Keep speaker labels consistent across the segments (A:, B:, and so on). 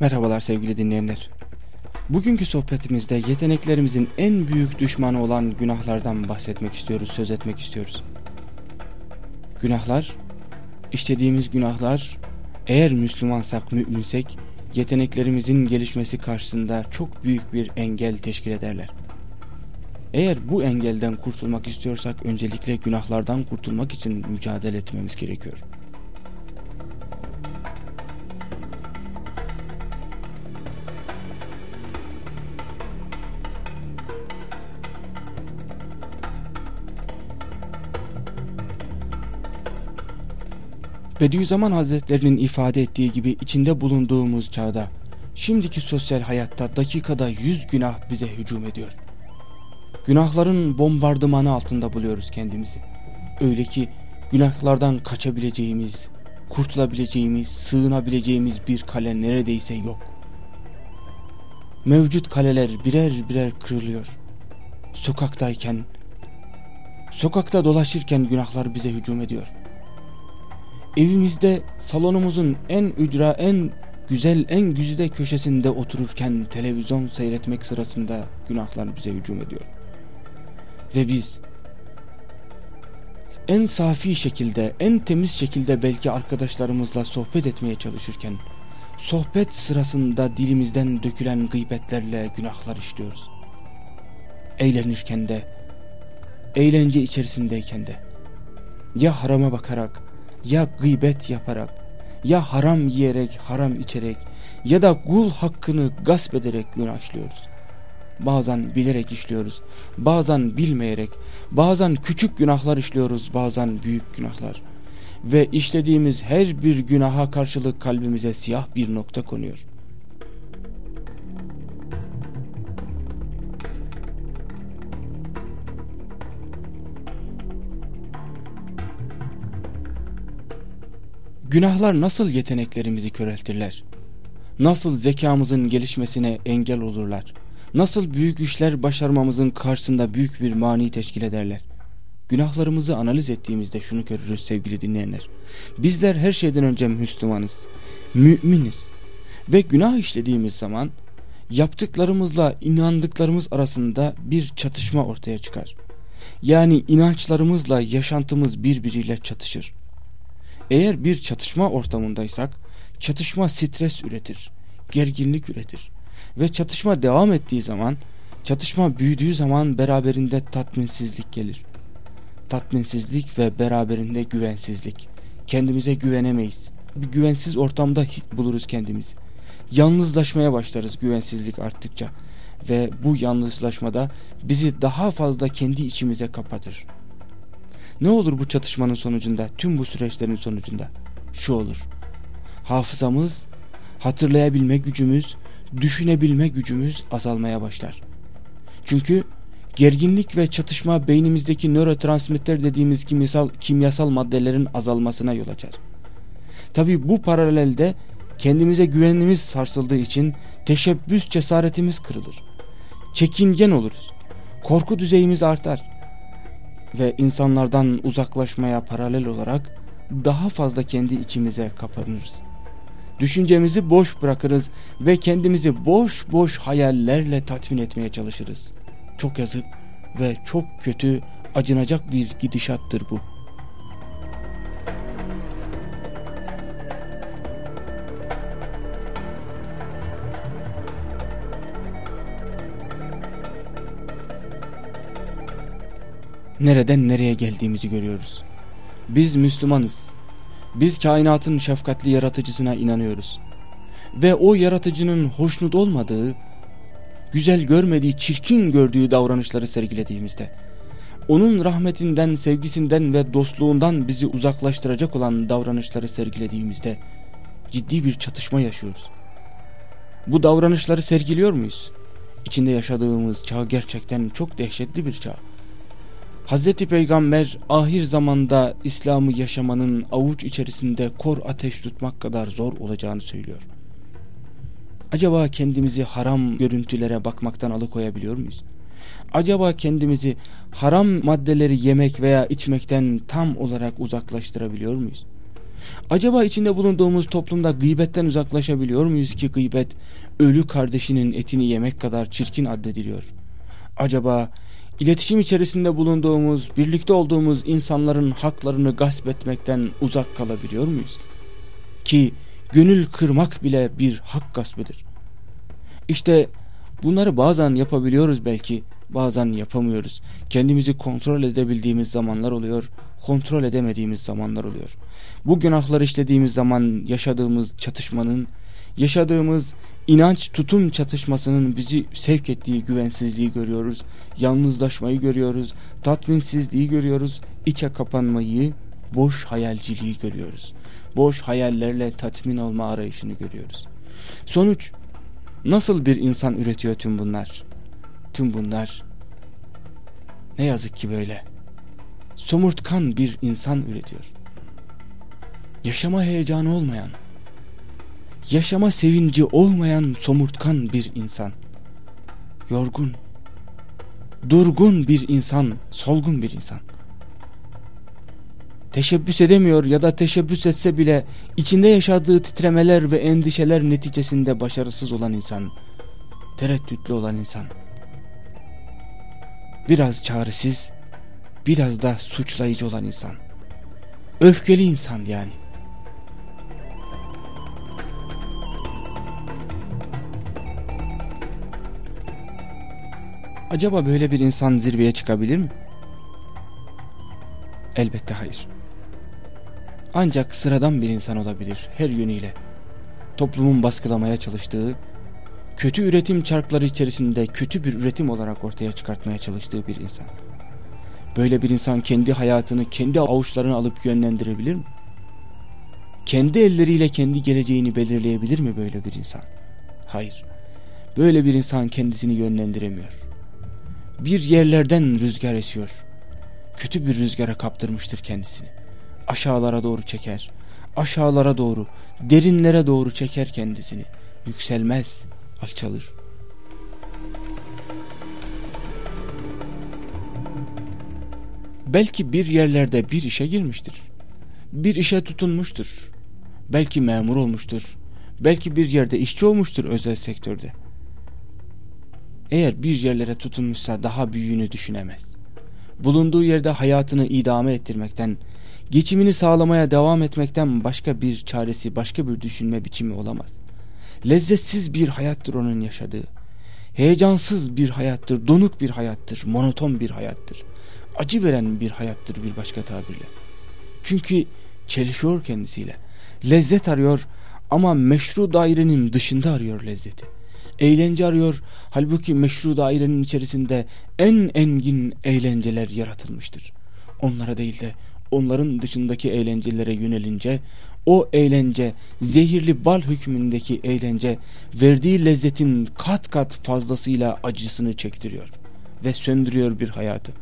A: Merhabalar sevgili dinleyenler. Bugünkü sohbetimizde yeteneklerimizin en büyük düşmanı olan günahlardan bahsetmek istiyoruz, söz etmek istiyoruz. Günahlar, işlediğimiz günahlar eğer Müslümansak, müminsek yeteneklerimizin gelişmesi karşısında çok büyük bir engel teşkil ederler. Eğer bu engelden kurtulmak istiyorsak öncelikle günahlardan kurtulmak için mücadele etmemiz gerekiyor. Bediüzzaman Hazretlerinin ifade ettiği gibi içinde bulunduğumuz çağda, şimdiki sosyal hayatta dakikada yüz günah bize hücum ediyor. Günahların bombardımanı altında buluyoruz kendimizi. Öyle ki günahlardan kaçabileceğimiz, kurtulabileceğimiz, sığınabileceğimiz bir kale neredeyse yok. Mevcut kaleler birer birer kırılıyor. Sokaktayken, sokakta dolaşırken günahlar bize hücum ediyor. Evimizde salonumuzun en ücra, en güzel, en güzide köşesinde otururken televizyon seyretmek sırasında günahlar bize hücum ediyor. Ve biz en safi şekilde, en temiz şekilde belki arkadaşlarımızla sohbet etmeye çalışırken sohbet sırasında dilimizden dökülen gıybetlerle günahlar işliyoruz. Eğlenirken de, eğlence içerisindeyken de ya harama bakarak ya gıybet yaparak ya haram yiyerek haram içerek ya da kul hakkını gasp ederek günah işliyoruz. Bazen bilerek işliyoruz, bazen bilmeyerek, bazen küçük günahlar işliyoruz, bazen büyük günahlar. Ve işlediğimiz her bir günaha karşılık kalbimize siyah bir nokta konuyor. Günahlar nasıl yeteneklerimizi köreltirler? Nasıl zekamızın gelişmesine engel olurlar? Nasıl büyük işler başarmamızın karşısında büyük bir mani teşkil ederler? Günahlarımızı analiz ettiğimizde şunu görürüz sevgili dinleyenler. Bizler her şeyden önce Müslümanız, müminiz ve günah işlediğimiz zaman yaptıklarımızla inandıklarımız arasında bir çatışma ortaya çıkar. Yani inançlarımızla yaşantımız birbiriyle çatışır. Eğer bir çatışma ortamındaysak çatışma stres üretir, gerginlik üretir ve çatışma devam ettiği zaman çatışma büyüdüğü zaman beraberinde tatminsizlik gelir. Tatminsizlik ve beraberinde güvensizlik. Kendimize güvenemeyiz. Bir güvensiz ortamda hit buluruz kendimizi. Yalnızlaşmaya başlarız güvensizlik arttıkça ve bu yalnızlaşmada bizi daha fazla kendi içimize kapatır. Ne olur bu çatışmanın sonucunda, tüm bu süreçlerin sonucunda? Şu olur. Hafızamız, hatırlayabilme gücümüz, düşünebilme gücümüz azalmaya başlar. Çünkü gerginlik ve çatışma beynimizdeki nörotransmitter dediğimiz kimyasal, kimyasal maddelerin azalmasına yol açar. Tabi bu paralelde kendimize güvenimiz sarsıldığı için teşebbüs cesaretimiz kırılır. Çekingen oluruz. Korku düzeyimiz artar ve insanlardan uzaklaşmaya paralel olarak daha fazla kendi içimize kapanırız. Düşüncemizi boş bırakırız ve kendimizi boş boş hayallerle tatmin etmeye çalışırız. Çok yazık ve çok kötü, acınacak bir gidişattır bu. Nereden nereye geldiğimizi görüyoruz. Biz Müslümanız. Biz kainatın şefkatli yaratıcısına inanıyoruz. Ve o yaratıcının hoşnut olmadığı, güzel görmediği, çirkin gördüğü davranışları sergilediğimizde, onun rahmetinden, sevgisinden ve dostluğundan bizi uzaklaştıracak olan davranışları sergilediğimizde ciddi bir çatışma yaşıyoruz. Bu davranışları sergiliyor muyuz? İçinde yaşadığımız çağ gerçekten çok dehşetli bir çağ. Hazreti Peygamber ahir zamanda İslam'ı yaşamanın avuç içerisinde kor ateş tutmak kadar zor olacağını söylüyor. Acaba kendimizi haram görüntülere bakmaktan alıkoyabiliyor muyuz? Acaba kendimizi haram maddeleri yemek veya içmekten tam olarak uzaklaştırabiliyor muyuz? Acaba içinde bulunduğumuz toplumda gıybetten uzaklaşabiliyor muyuz ki gıybet ölü kardeşinin etini yemek kadar çirkin addediliyor? Acaba iletişim içerisinde bulunduğumuz, birlikte olduğumuz insanların haklarını gasp etmekten uzak kalabiliyor muyuz? Ki gönül kırmak bile bir hak gaspıdır. İşte bunları bazen yapabiliyoruz belki, bazen yapamıyoruz. Kendimizi kontrol edebildiğimiz zamanlar oluyor, kontrol edemediğimiz zamanlar oluyor. Bu günahları işlediğimiz zaman yaşadığımız çatışmanın, yaşadığımız inanç tutum çatışmasının bizi sevk ettiği güvensizliği görüyoruz. Yalnızlaşmayı görüyoruz, tatminsizliği görüyoruz, içe kapanmayı, boş hayalciliği görüyoruz. Boş hayallerle tatmin olma arayışını görüyoruz. Sonuç nasıl bir insan üretiyor tüm bunlar? Tüm bunlar ne yazık ki böyle. Somurtkan bir insan üretiyor. Yaşama heyecanı olmayan, yaşama sevinci olmayan somurtkan bir insan. Yorgun, durgun bir insan, solgun bir insan. Teşebbüs edemiyor ya da teşebbüs etse bile içinde yaşadığı titremeler ve endişeler neticesinde başarısız olan insan. Tereddütlü olan insan. Biraz çaresiz, biraz da suçlayıcı olan insan. Öfkeli insan yani. Acaba böyle bir insan zirveye çıkabilir mi? Elbette hayır. Ancak sıradan bir insan olabilir her yönüyle. Toplumun baskılamaya çalıştığı, kötü üretim çarkları içerisinde kötü bir üretim olarak ortaya çıkartmaya çalıştığı bir insan. Böyle bir insan kendi hayatını kendi avuçlarına alıp yönlendirebilir mi? Kendi elleriyle kendi geleceğini belirleyebilir mi böyle bir insan? Hayır. Böyle bir insan kendisini yönlendiremiyor. Bir yerlerden rüzgar esiyor. Kötü bir rüzgara kaptırmıştır kendisini. Aşağılara doğru çeker. Aşağılara doğru, derinlere doğru çeker kendisini. Yükselmez, alçalır. Belki bir yerlerde bir işe girmiştir. Bir işe tutunmuştur. Belki memur olmuştur. Belki bir yerde işçi olmuştur özel sektörde. Eğer bir yerlere tutunmuşsa daha büyüğünü düşünemez. Bulunduğu yerde hayatını idame ettirmekten, geçimini sağlamaya devam etmekten başka bir çaresi, başka bir düşünme biçimi olamaz. Lezzetsiz bir hayattır onun yaşadığı. Heyecansız bir hayattır, donuk bir hayattır, monoton bir hayattır acı veren bir hayattır bir başka tabirle. Çünkü çelişiyor kendisiyle. Lezzet arıyor ama meşru dairenin dışında arıyor lezzeti. Eğlence arıyor halbuki meşru dairenin içerisinde en engin eğlenceler yaratılmıştır. Onlara değil de onların dışındaki eğlencelere yönelince o eğlence zehirli bal hükmündeki eğlence verdiği lezzetin kat kat fazlasıyla acısını çektiriyor ve söndürüyor bir hayatı.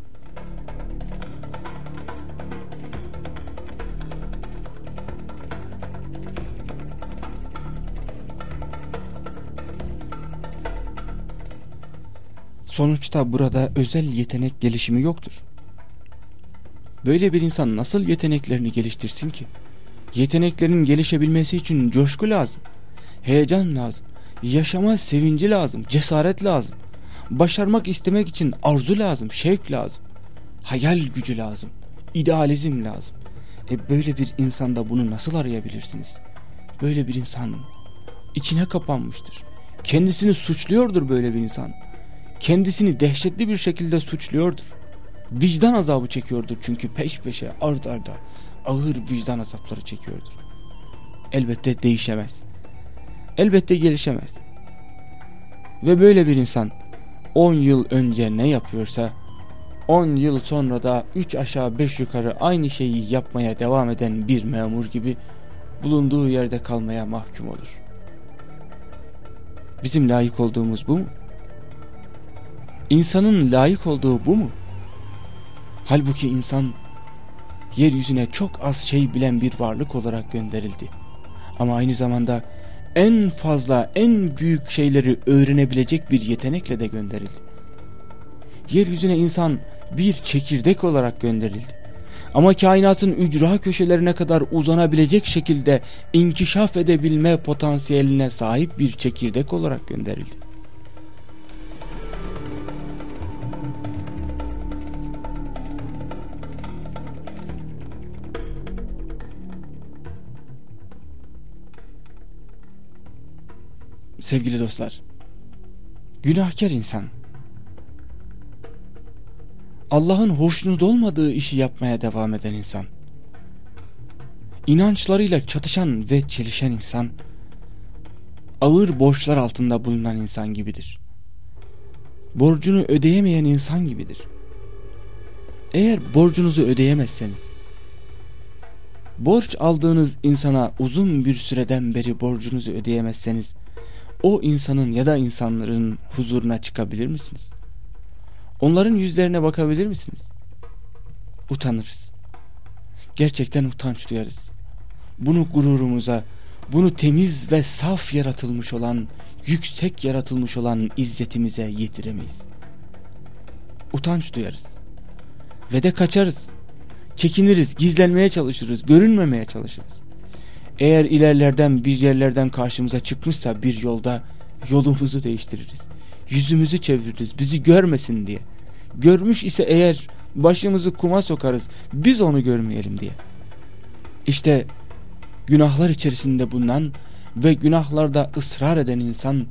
A: Sonuçta burada özel yetenek gelişimi yoktur. Böyle bir insan nasıl yeteneklerini geliştirsin ki? Yeteneklerin gelişebilmesi için coşku lazım, heyecan lazım, yaşama sevinci lazım, cesaret lazım. Başarmak istemek için arzu lazım, şevk lazım, hayal gücü lazım, idealizm lazım. E böyle bir insanda bunu nasıl arayabilirsiniz? Böyle bir insan içine kapanmıştır. Kendisini suçluyordur böyle bir insan kendisini dehşetli bir şekilde suçluyordur. Vicdan azabı çekiyordur çünkü peş peşe ard arda ağır vicdan azapları çekiyordur. Elbette değişemez. Elbette gelişemez. Ve böyle bir insan 10 yıl önce ne yapıyorsa 10 yıl sonra da 3 aşağı 5 yukarı aynı şeyi yapmaya devam eden bir memur gibi bulunduğu yerde kalmaya mahkum olur. Bizim layık olduğumuz bu mu? İnsanın layık olduğu bu mu? Halbuki insan yeryüzüne çok az şey bilen bir varlık olarak gönderildi. Ama aynı zamanda en fazla en büyük şeyleri öğrenebilecek bir yetenekle de gönderildi. Yeryüzüne insan bir çekirdek olarak gönderildi. Ama kainatın ücra köşelerine kadar uzanabilecek şekilde inkişaf edebilme potansiyeline sahip bir çekirdek olarak gönderildi. Sevgili dostlar, günahkar insan, Allah'ın hoşnut olmadığı işi yapmaya devam eden insan, inançlarıyla çatışan ve çelişen insan, ağır borçlar altında bulunan insan gibidir. Borcunu ödeyemeyen insan gibidir. Eğer borcunuzu ödeyemezseniz, borç aldığınız insana uzun bir süreden beri borcunuzu ödeyemezseniz, o insanın ya da insanların huzuruna çıkabilir misiniz? Onların yüzlerine bakabilir misiniz? Utanırız. Gerçekten utanç duyarız. Bunu gururumuza, bunu temiz ve saf yaratılmış olan, yüksek yaratılmış olan izzetimize yetiremeyiz. Utanç duyarız. Ve de kaçarız. Çekiniriz, gizlenmeye çalışırız, görünmemeye çalışırız. Eğer ilerlerden bir yerlerden karşımıza çıkmışsa bir yolda yolumuzu değiştiririz. Yüzümüzü çeviririz bizi görmesin diye. Görmüş ise eğer başımızı kuma sokarız biz onu görmeyelim diye. İşte günahlar içerisinde bulunan ve günahlarda ısrar eden insan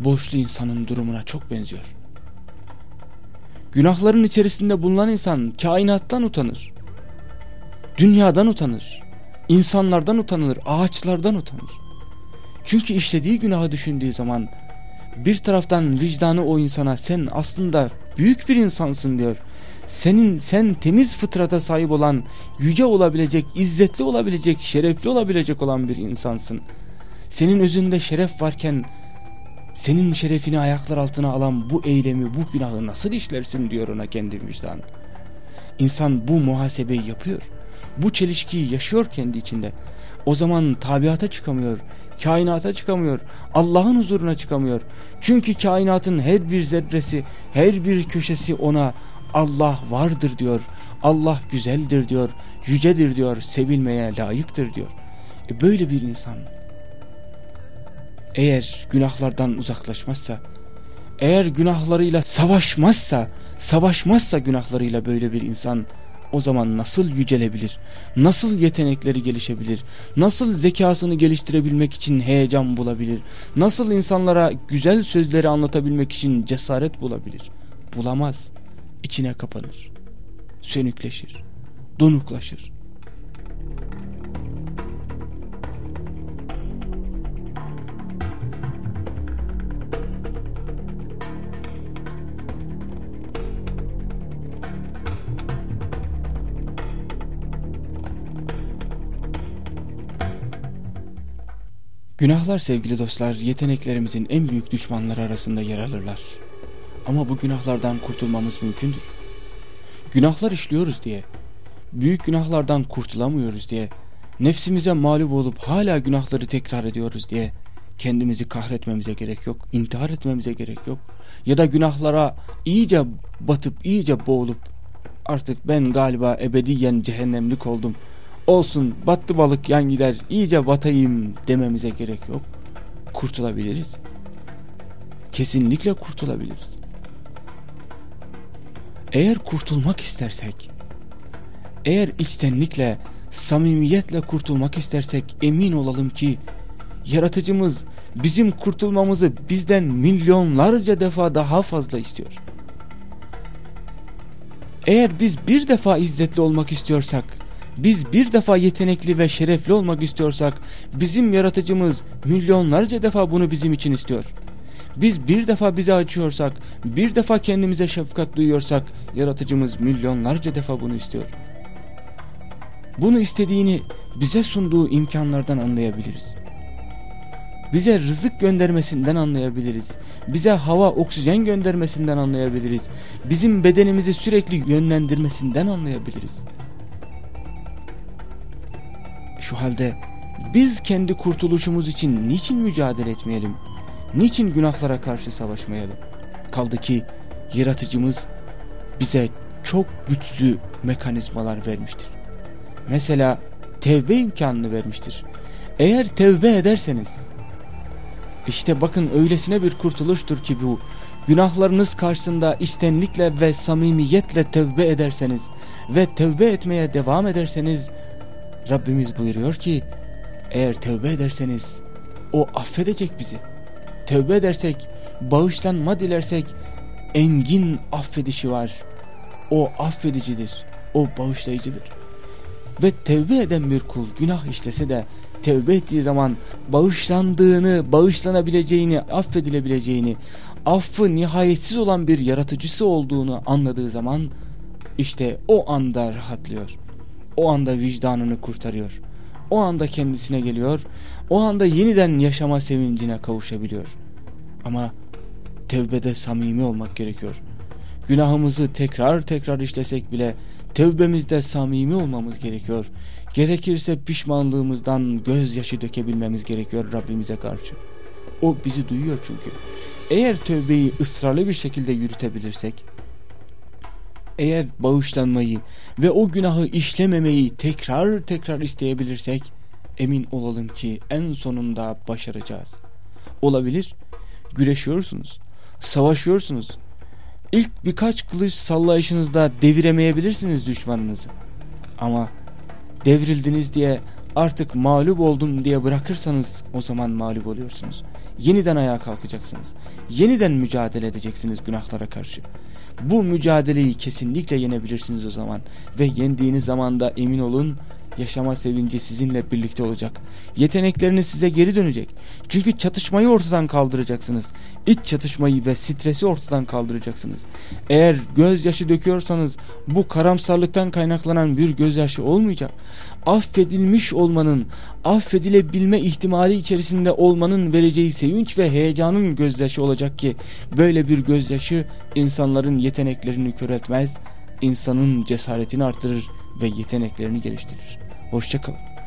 A: borçlu insanın durumuna çok benziyor. Günahların içerisinde bulunan insan kainattan utanır. Dünyadan utanır. İnsanlardan utanır, ağaçlardan utanır. Çünkü işlediği günahı düşündüğü zaman bir taraftan vicdanı o insana sen aslında büyük bir insansın diyor. Senin sen temiz fıtrata sahip olan, yüce olabilecek, izzetli olabilecek, şerefli olabilecek olan bir insansın. Senin özünde şeref varken senin şerefini ayaklar altına alan bu eylemi, bu günahı nasıl işlersin diyor ona kendi vicdanı. İnsan bu muhasebeyi yapıyor. Bu çelişkiyi yaşıyor kendi içinde. O zaman tabiata çıkamıyor, kainata çıkamıyor, Allah'ın huzuruna çıkamıyor. Çünkü kainatın her bir zerresi, her bir köşesi ona Allah vardır diyor. Allah güzeldir diyor, yücedir diyor, sevilmeye layıktır diyor. E böyle bir insan eğer günahlardan uzaklaşmazsa, eğer günahlarıyla savaşmazsa, savaşmazsa günahlarıyla böyle bir insan o zaman nasıl yücelebilir? Nasıl yetenekleri gelişebilir? Nasıl zekasını geliştirebilmek için heyecan bulabilir? Nasıl insanlara güzel sözleri anlatabilmek için cesaret bulabilir? Bulamaz. İçine kapanır. Sönükleşir. Donuklaşır. Günahlar sevgili dostlar yeteneklerimizin en büyük düşmanları arasında yer alırlar. Ama bu günahlardan kurtulmamız mümkündür. Günahlar işliyoruz diye, büyük günahlardan kurtulamıyoruz diye, nefsimize mağlup olup hala günahları tekrar ediyoruz diye kendimizi kahretmemize gerek yok, intihar etmemize gerek yok. Ya da günahlara iyice batıp iyice boğulup artık ben galiba ebediyen cehennemlik oldum olsun battı balık yan gider iyice batayım dememize gerek yok. Kurtulabiliriz. Kesinlikle kurtulabiliriz. Eğer kurtulmak istersek, eğer içtenlikle, samimiyetle kurtulmak istersek emin olalım ki yaratıcımız bizim kurtulmamızı bizden milyonlarca defa daha fazla istiyor. Eğer biz bir defa izzetli olmak istiyorsak biz bir defa yetenekli ve şerefli olmak istiyorsak bizim yaratıcımız milyonlarca defa bunu bizim için istiyor. Biz bir defa bize açıyorsak, bir defa kendimize şefkat duyuyorsak yaratıcımız milyonlarca defa bunu istiyor. Bunu istediğini bize sunduğu imkanlardan anlayabiliriz. Bize rızık göndermesinden anlayabiliriz. Bize hava, oksijen göndermesinden anlayabiliriz. Bizim bedenimizi sürekli yönlendirmesinden anlayabiliriz. Şu halde biz kendi kurtuluşumuz için niçin mücadele etmeyelim? Niçin günahlara karşı savaşmayalım? Kaldı ki yaratıcımız bize çok güçlü mekanizmalar vermiştir. Mesela tevbe imkanını vermiştir. Eğer tevbe ederseniz işte bakın öylesine bir kurtuluştur ki bu günahlarınız karşısında istenlikle ve samimiyetle tevbe ederseniz ve tevbe etmeye devam ederseniz Rabbimiz buyuruyor ki eğer tevbe ederseniz o affedecek bizi. Tevbe edersek, bağışlanma dilersek engin affedişi var. O affedicidir, o bağışlayıcıdır. Ve tevbe eden bir kul günah işlese de tevbe ettiği zaman bağışlandığını, bağışlanabileceğini, affedilebileceğini, affı nihayetsiz olan bir yaratıcısı olduğunu anladığı zaman işte o anda rahatlıyor. O anda vicdanını kurtarıyor. O anda kendisine geliyor. O anda yeniden yaşama sevincine kavuşabiliyor. Ama tevbede samimi olmak gerekiyor. Günahımızı tekrar tekrar işlesek bile tevbemizde samimi olmamız gerekiyor. Gerekirse pişmanlığımızdan gözyaşı dökebilmemiz gerekiyor Rabbimize karşı. O bizi duyuyor çünkü. Eğer tövbeyi ısrarlı bir şekilde yürütebilirsek, eğer bağışlanmayı ve o günahı işlememeyi tekrar tekrar isteyebilirsek, emin olalım ki en sonunda başaracağız. Olabilir, güreşiyorsunuz, savaşıyorsunuz. İlk birkaç kılıç sallayışınızda deviremeyebilirsiniz düşmanınızı. Ama devrildiniz diye artık mağlup oldum diye bırakırsanız o zaman mağlup oluyorsunuz. Yeniden ayağa kalkacaksınız. Yeniden mücadele edeceksiniz günahlara karşı. Bu mücadeleyi kesinlikle yenebilirsiniz o zaman. Ve yendiğiniz zaman da emin olun yaşama sevinci sizinle birlikte olacak. Yetenekleriniz size geri dönecek. Çünkü çatışmayı ortadan kaldıracaksınız. İç çatışmayı ve stresi ortadan kaldıracaksınız. Eğer gözyaşı döküyorsanız bu karamsarlıktan kaynaklanan bir gözyaşı olmayacak. Affedilmiş olmanın, affedilebilme ihtimali içerisinde olmanın vereceği sevinç ve heyecanın gözyaşı olacak ki böyle bir gözyaşı insanların yeteneklerini köreltmez, insanın cesaretini artırır ve yeteneklerini geliştirir. Hoşçakalın.